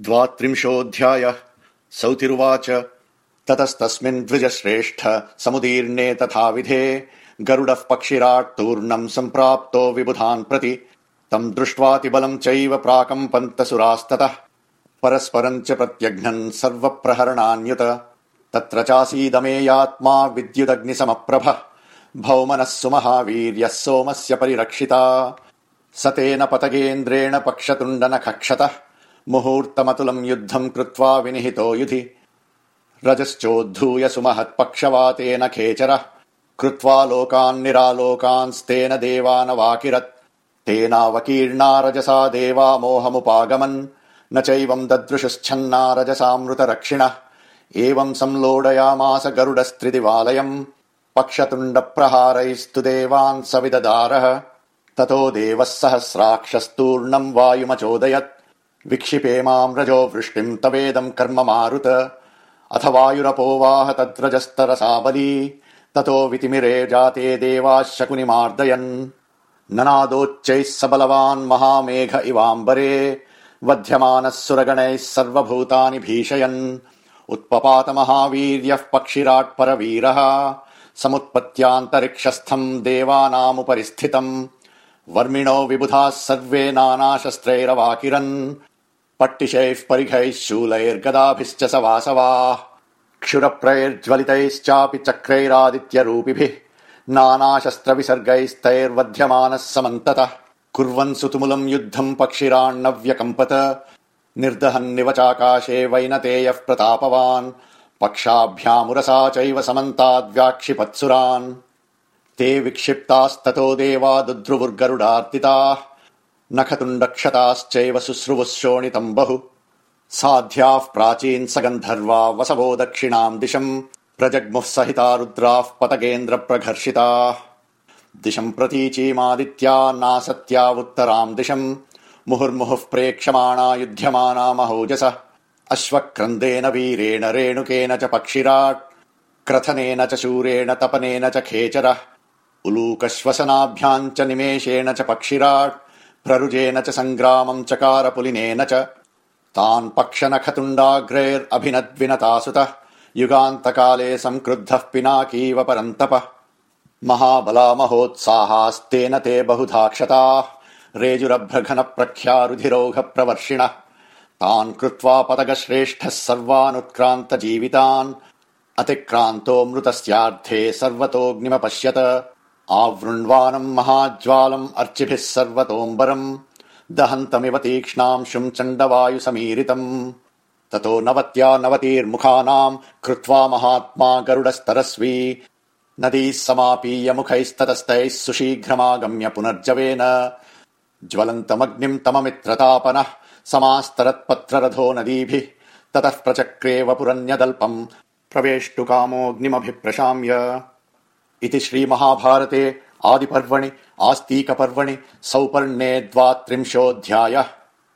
द्वात्रिंशोऽध्यायः। सौतिरुवाच। ततस्तस्मिन् द्विजश्रेष्ठ समुदीर्णे तथाविधे गरुडः पक्षिराट् तूर्णम् सम्प्राप्तो विबुधान् प्रति। तम् दृष्ट्वातिबलम् चैव प्राकम्पन्तसुरास्ततः परस्परम् च प्रत्यघ्नन् सर्वप्रहरणान्युत। तत्र चासीदमेयात्मा विद्युदग्निसमप्रभ। भौमनः सुमहावीर्यः सोमस्य परिरक्षिता। स तेन पतगेन्द्रेण पक्षतुण्डनखक्षतः मुहूर्तमतुलम् युद्धम् कृत्वा विनिहितो युधि। रजश्चोद्धूय सुमहत्पक्षवातेन खेचरः कृत्वा लोकान् निरालोकांस्तेन देवानवाकिरत् तेनावकीर्णा रजसा देवा मोहमुपागमन् न चैवम् ददृशुश्छन्ना रजसामृतरक्षिणः। एवम् संलोडयामास गरुडस्त्रिदिवालयम् पक्षतुण्डप्रहारैस्तु देवान् स विददारः ततो देवः सहस्राक्षस्तूर्णम् वायुमचोदयत् विक्षिपे माम् रजो वृष्टिम् तवेदम् कर्म मारुत। अथ वायुरपोवाह तद्रजस्तरसा बली ततो वितिमिरे जाते देवाः शकुनिमार्दयन् ननादोच्चैः सबलवान् महामेघ इवाम्बरे। वध्यमानः सुरगणैः सर्वभूतानि भीषयन्। उत्पपात महावीर्यः पक्षिराट्परवीरः। समुत्पत्त्यान्तरिक्षस्थम् देवानामुपरि स्थितम् वर्मिणो विबुधाः सर्वे नानाशस्त्रैरवाकिरन् पट्टिशैः परिघैः शूलैर्गदाभिश्च स वासवाः क्षुरप्रैर्ज्वलितैश्चापि चक्रैरादित्यरूपिभिः नानाशस्त्रविसर्गैस्तैर्वध्यमानः समन्ततः। कुर्वन् सुतुमुलम् युद्धम् पक्षिराण्णव्यकम्पत निर्दहन्निव चाकाशे वैनतेयः प्रतापवान् पक्षाभ्यामुरसा चैव समन्ताद्व्याक्षिपत्सुरान्। ते विक्षिप्तास्ततो देवा दुद्रुवुर्गरुडार्तिताः नखतुण्डक्षताश्चैव शुश्रुवुः शोणितम् बहु। साध्याः प्राचीन् स वसवो दक्षिणाम् दिशम् प्रजग्मुः सहिता रुद्राः पतगेन्द्र प्रघर्षिताः दिशम् प्रतीचीमादित्या नासत्यावुत्तराम् दिशम् मुहुर्मुहुः प्रेक्षमाणा युध्यमाना महोजस अश्वक्रन्देन वीरेण रेणुकेन च पक्षिराट् क्रथनेन च शूरेण तपनेन च खेचरः। उलूकश्वसनाभ्याम् च निमेषेण च पक्षिराट् प्ररुजेन च सङ्ग्रामम् चकार पुलिनेन च। तान् पक्षनखतुण्डाग्रैरभिनद्विनतासुतः युगान्तकाले संक्रुद्धः पिनाकीव परन्तपः। महाबला महोत्साहास्तेन ते बहुधा क्षताः रेजुरभ्रघन प्रख्यारुधिरोघ प्रवर्षिणः तान् कृत्वा पतगश्रेष्ठः सर्वानुत्क्रान्त जीवितान् अतिक्रान्तो मृतस्यार्थे सर्वतोऽग्निमपश्यत आवृण्वानम् महाज्वालम् अर्चिभिः सर्वतोऽम्बरम् दहन्तमिव तीक्ष्णांशुम् चण्डवायु समीरितम् ततो नवत्या नवतीर्मुखानाम् कृत्वा महात्मा गरुडस्तरस्वी नदीः समापीय मुखैस्ततस्तैः सुशीघ्रमागम्य पुनर्जवेन। ज्वलन्तमग्निम् तममित्रतापनः समास्तरत्पत्ररथो नदीभिः ततः प्रचक्रे वपुरन्यदल्पम् प्रवेष्टुकामोऽग्निमभिप्रशाम्य इति श्रीमहाभारते आदिपर्वणि आस्तीकपर्वणि सौपर्णे द्वात्रिंशोऽध्यायः।